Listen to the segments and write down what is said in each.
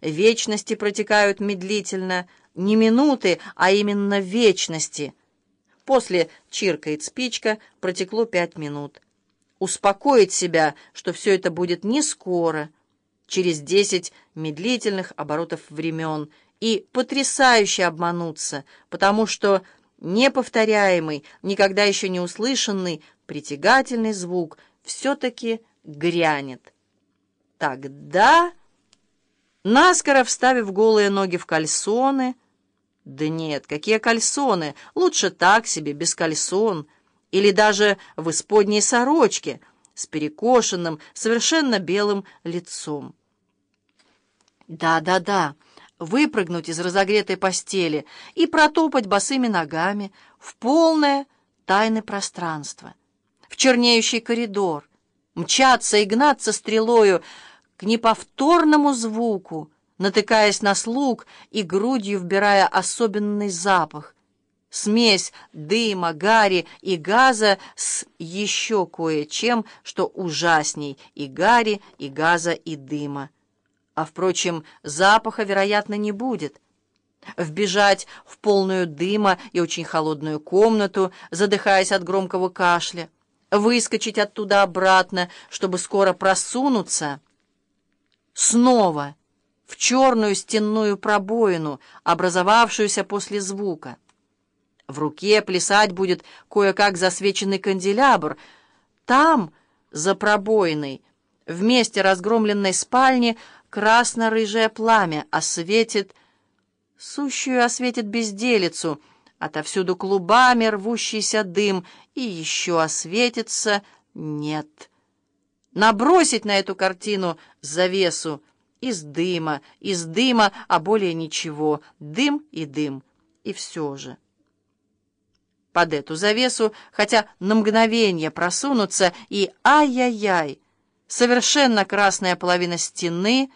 вечности протекают медлительно, не минуты, а именно вечности. После чиркает спичка, протекло пять минут. Успокоить себя, что все это будет не скоро, через десять медлительных оборотов времен, и потрясающе обмануться, потому что неповторяемый, никогда еще не услышанный, притягательный звук все-таки грянет. Тогда, наскоро вставив голые ноги в кальсоны, да нет, какие кальсоны, лучше так себе, без кальсон, или даже в исподней сорочке с перекошенным, совершенно белым лицом. Да-да-да, выпрыгнуть из разогретой постели и протопать босыми ногами в полное тайное пространство, в чернеющий коридор, мчаться и гнаться стрелою к неповторному звуку, натыкаясь на слуг и грудью вбирая особенный запах, смесь дыма, гари и газа с еще кое-чем, что ужасней и гари, и газа, и дыма. А, впрочем, запаха, вероятно, не будет. Вбежать в полную дыма и очень холодную комнату, задыхаясь от громкого кашля, выскочить оттуда обратно, чтобы скоро просунуться. Снова в черную стенную пробоину, образовавшуюся после звука. В руке плясать будет кое-как засвеченный канделябр. Там, за пробоиной, в месте разгромленной спальни, красно-рыжее пламя осветит, сущую осветит безделицу, отовсюду клубами рвущийся дым, и еще осветится нет. Набросить на эту картину завесу из дыма, из дыма, а более ничего, дым и дым, и все же. Под эту завесу, хотя на мгновение просунуться, и ай-яй-яй, совершенно красная половина стены,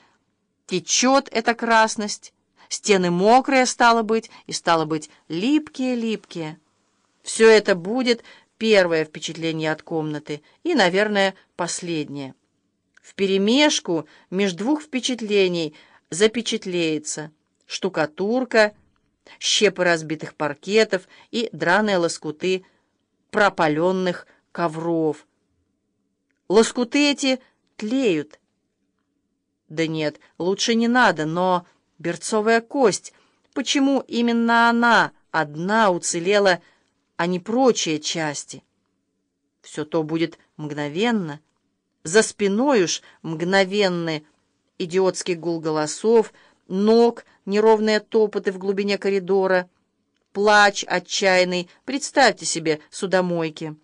течет эта красность, стены мокрые, стало быть, и, стало быть, липкие-липкие. Все это будет первое впечатление от комнаты и, наверное, последнее. Вперемешку между двух впечатлений запечатлеется штукатурка, щепы разбитых паркетов и драные лоскуты пропаленных ковров. Лоскуты эти тлеют. Да нет, лучше не надо, но берцовая кость, почему именно она одна уцелела, а не прочие части? Все то будет мгновенно. За спиной уж мгновенный идиотский гул голосов, ног, неровные топоты в глубине коридора, плач отчаянный, представьте себе, судомойки.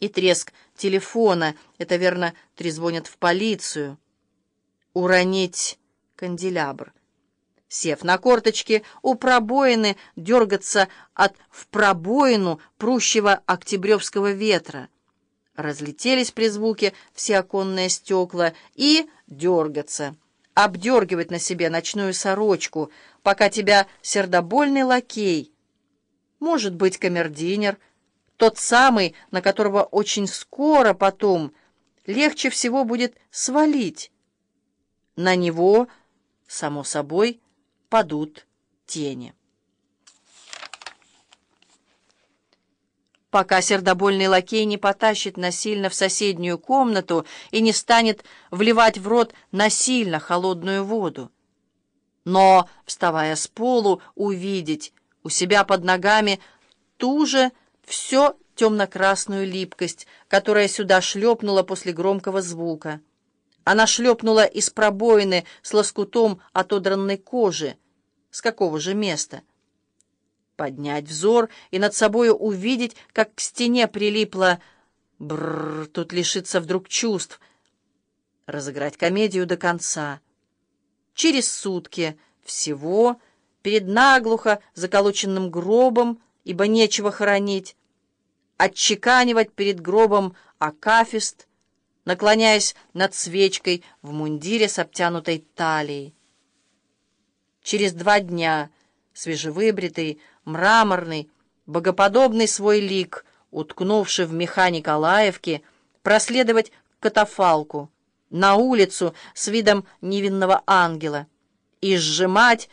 И треск телефона, это верно, трезвонят в полицию. Уронить канделябр. Сев на корточки, у пробоины дергаться от в пробоину прущего октябревского ветра. Разлетелись при звуке все оконные стекла и дергаться обдергивать на себе ночную сорочку, пока тебя сердобольный лакей, может быть, камердинер, тот самый, на которого очень скоро потом легче всего будет свалить. На него, само собой, падут тени. пока сердобольный лакей не потащит насильно в соседнюю комнату и не станет вливать в рот насильно холодную воду. Но, вставая с полу, увидеть у себя под ногами ту же все темно-красную липкость, которая сюда шлепнула после громкого звука. Она шлепнула из пробоины с лоскутом отодранной кожи. С какого же места? поднять взор и над собою увидеть, как к стене прилипло «Бррр, тут лишиться вдруг чувств». Разыграть комедию до конца. Через сутки всего перед наглухо заколоченным гробом, ибо нечего хоронить, отчеканивать перед гробом акафист, наклоняясь над свечкой в мундире с обтянутой талией. Через два дня. Свежевыбритый, мраморный, богоподобный свой лик, уткнувший в меха Николаевки, проследовать к катафалку, на улицу с видом невинного ангела, и сжимать